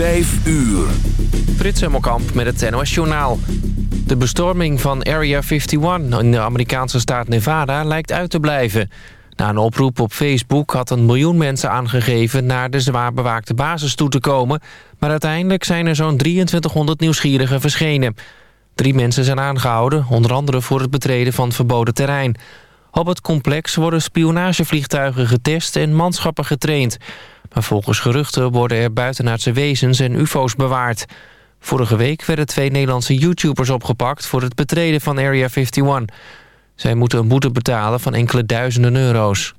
Vijf uur. Frits Hemmelkamp met het NOS Journaal. De bestorming van Area 51 in de Amerikaanse staat Nevada lijkt uit te blijven. Na een oproep op Facebook had een miljoen mensen aangegeven... naar de zwaar bewaakte basis toe te komen... maar uiteindelijk zijn er zo'n 2300 nieuwsgierigen verschenen. Drie mensen zijn aangehouden, onder andere voor het betreden van verboden terrein. Op het complex worden spionagevliegtuigen getest en manschappen getraind... Maar volgens geruchten worden er buitenaardse wezens en ufo's bewaard. Vorige week werden twee Nederlandse YouTubers opgepakt... voor het betreden van Area 51. Zij moeten een boete betalen van enkele duizenden euro's.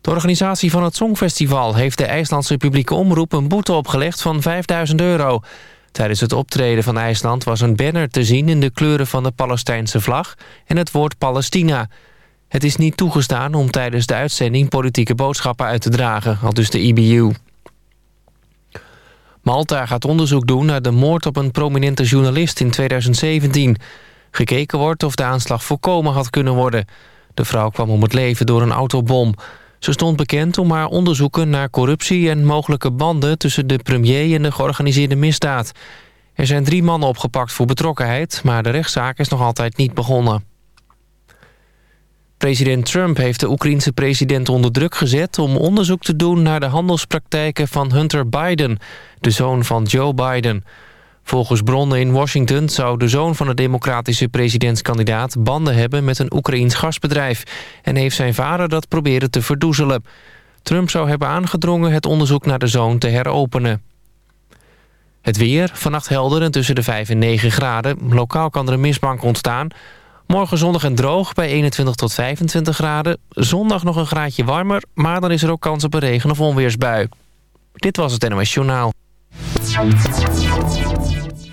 De organisatie van het Songfestival heeft de IJslandse publieke omroep... een boete opgelegd van 5000 euro. Tijdens het optreden van IJsland was een banner te zien... in de kleuren van de Palestijnse vlag en het woord Palestina... Het is niet toegestaan om tijdens de uitzending politieke boodschappen uit te dragen, al dus de IBU. Malta gaat onderzoek doen naar de moord op een prominente journalist in 2017. Gekeken wordt of de aanslag voorkomen had kunnen worden. De vrouw kwam om het leven door een autobom. Ze stond bekend om haar onderzoeken naar corruptie en mogelijke banden... tussen de premier en de georganiseerde misdaad. Er zijn drie mannen opgepakt voor betrokkenheid... maar de rechtszaak is nog altijd niet begonnen. President Trump heeft de Oekraïense president onder druk gezet... om onderzoek te doen naar de handelspraktijken van Hunter Biden... de zoon van Joe Biden. Volgens bronnen in Washington zou de zoon van de democratische presidentskandidaat... banden hebben met een Oekraïens gasbedrijf... en heeft zijn vader dat proberen te verdoezelen. Trump zou hebben aangedrongen het onderzoek naar de zoon te heropenen. Het weer, vannacht helder en tussen de 5 en 9 graden. Lokaal kan er een mistbank ontstaan... Morgen zondag en droog bij 21 tot 25 graden. Zondag nog een graadje warmer, maar dan is er ook kans op een regen- of onweersbui. Dit was het NOS Journaal.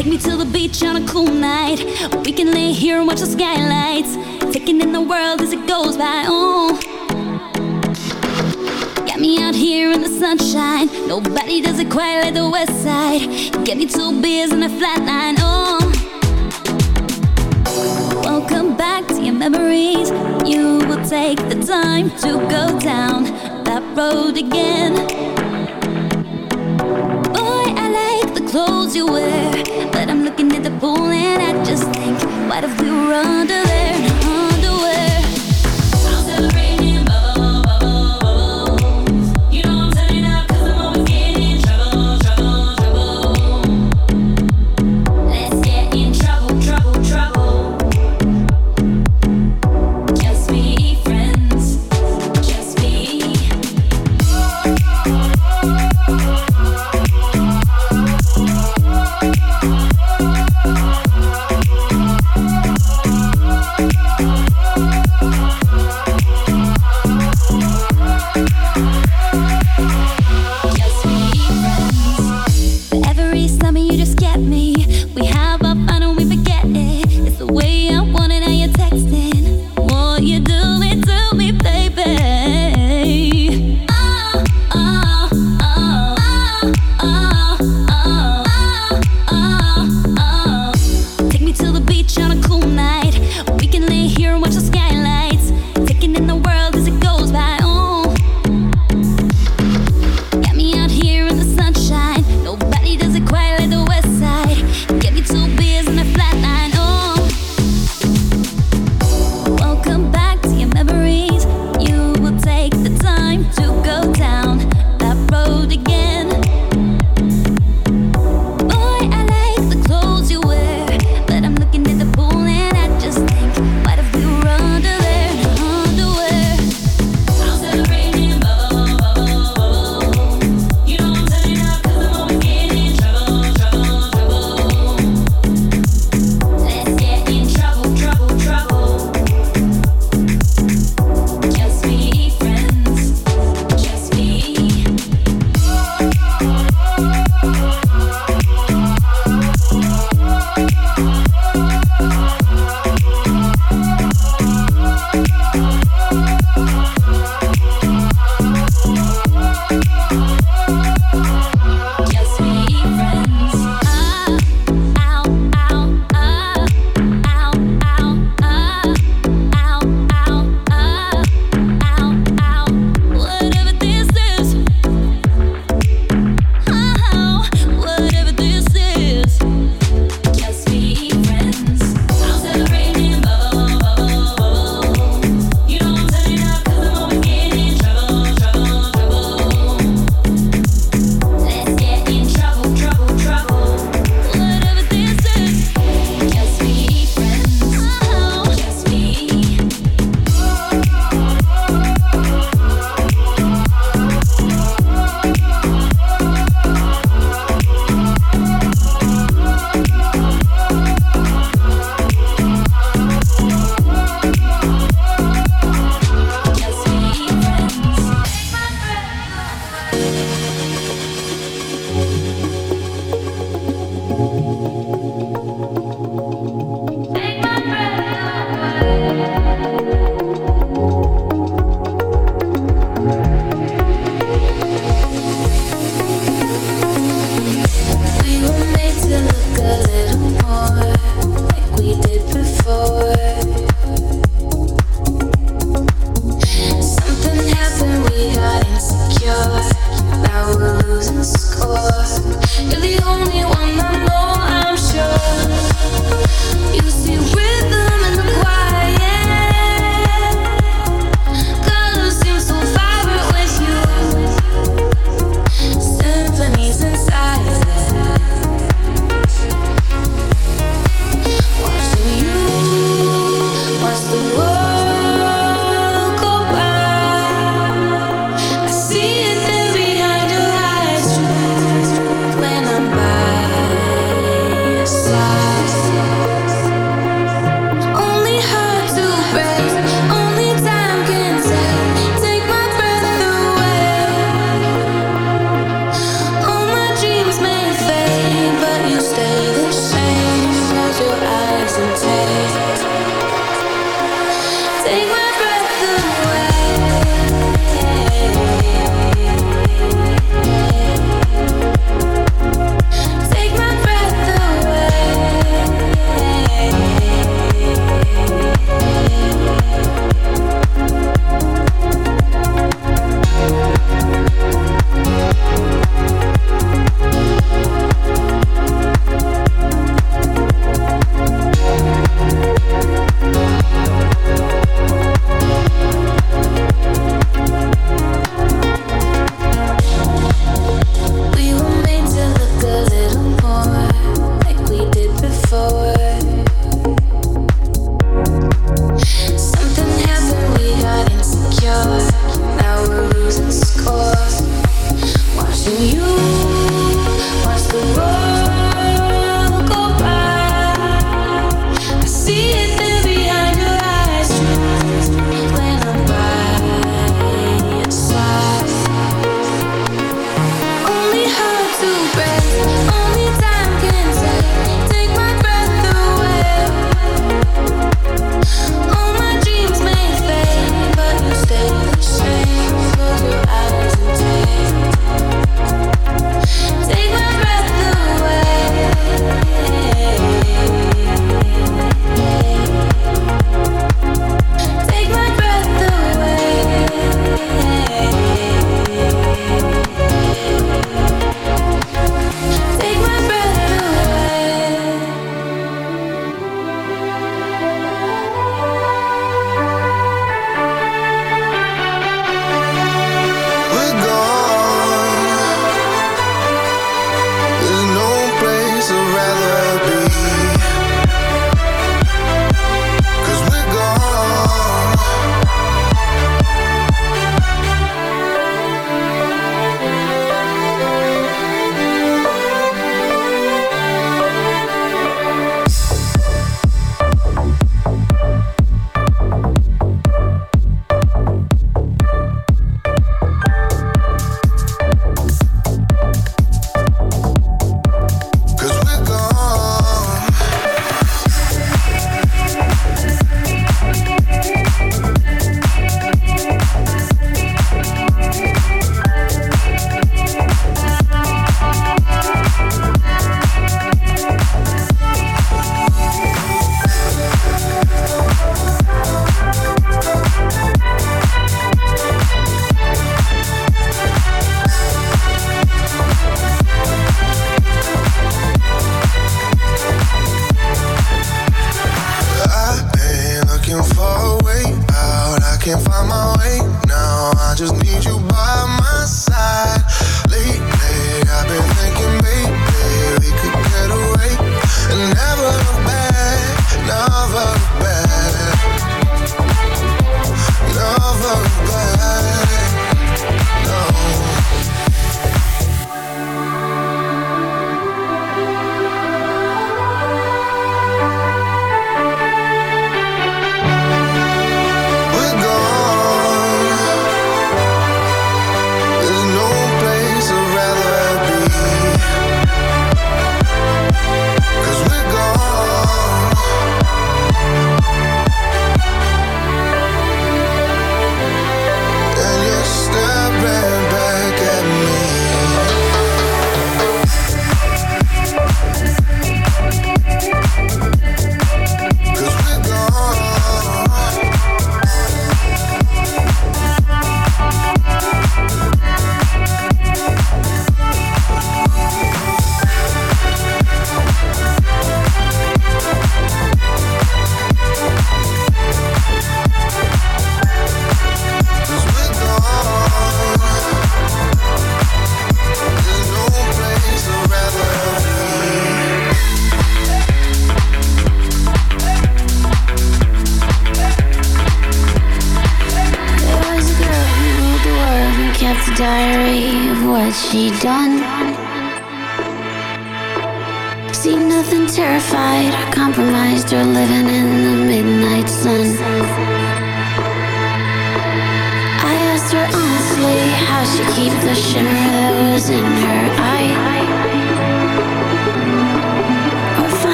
Take me to the beach on a cool night. We can lay here and watch the skylights. Taking in the world as it goes by. Oh. Get me out here in the sunshine. Nobody does it quite like the west side. Get me two beers and a flatline. Oh. Welcome back to your memories. You will take the time to go down that road again. Clothes you wear. But I'm looking at the pool and I just think, what if we were under there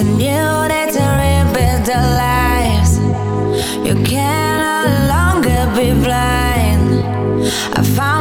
and you need to lives. You can no longer be blind. I found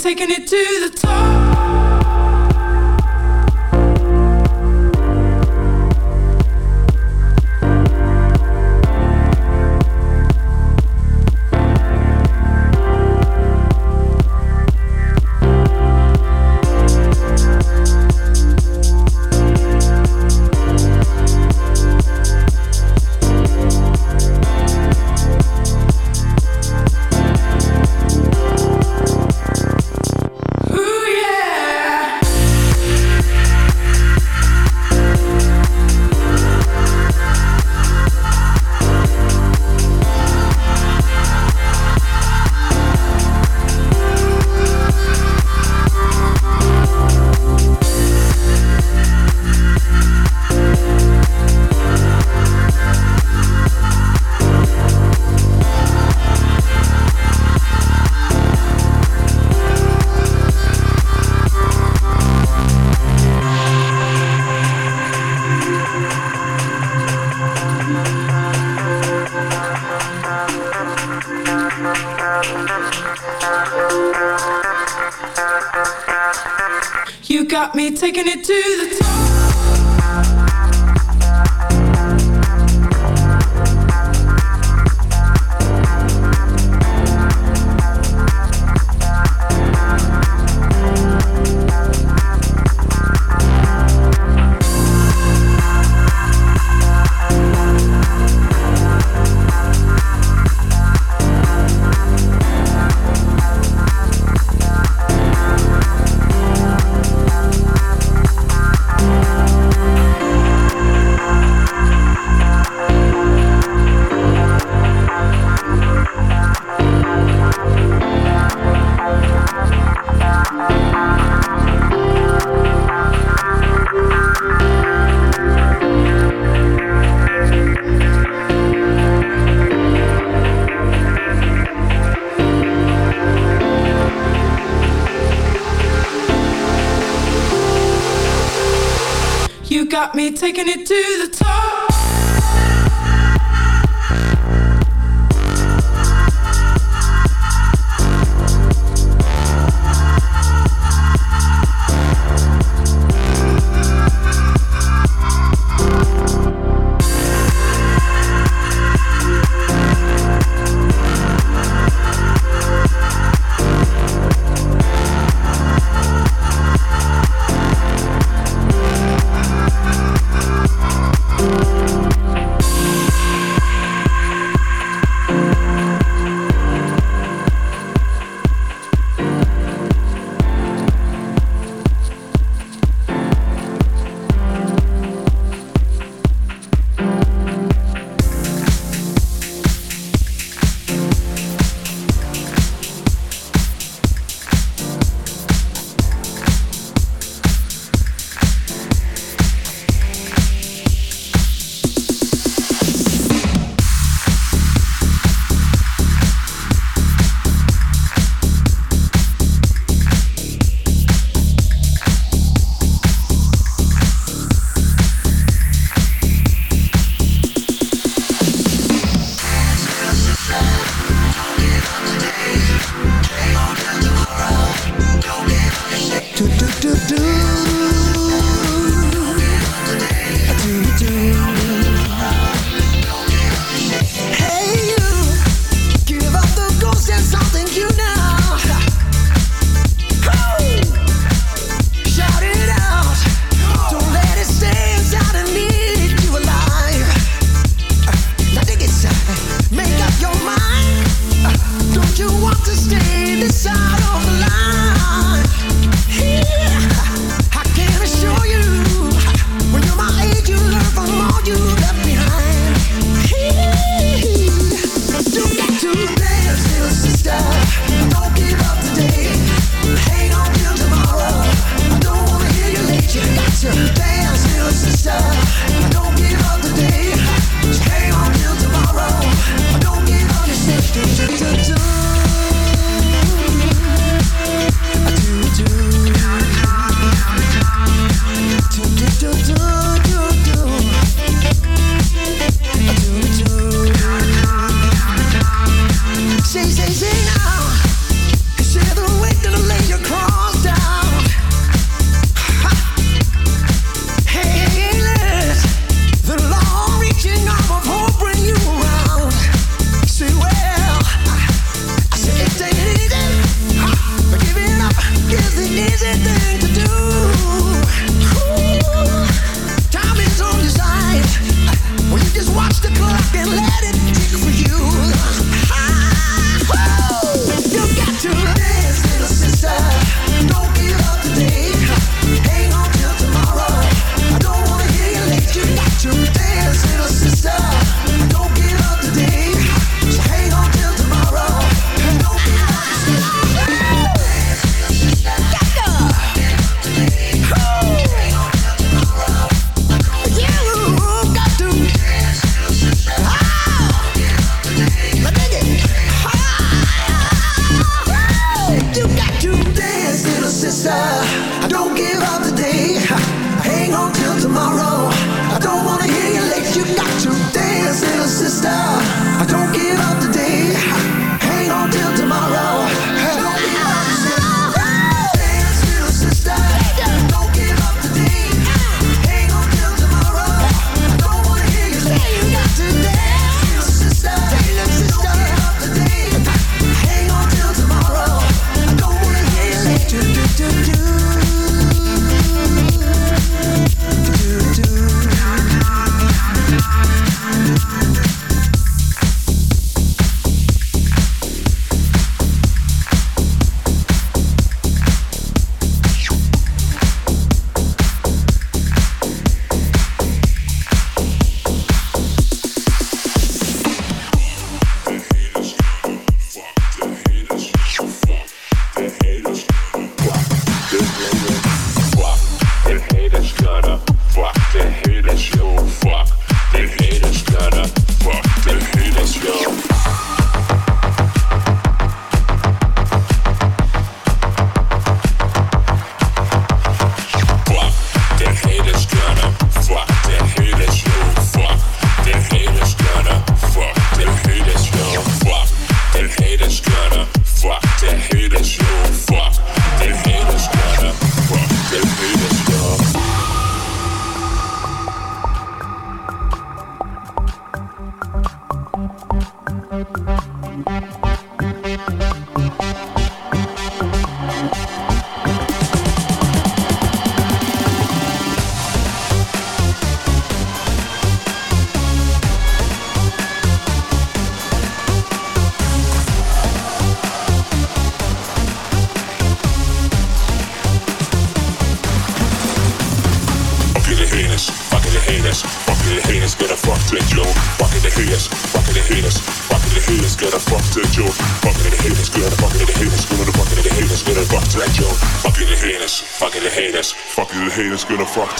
taking it to taking it to the top.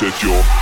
take your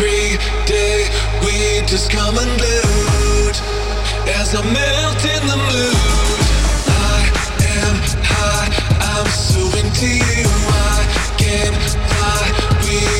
every day. We just come and unglued as I melt in the mood. I am high. I'm so into you. I can fly. We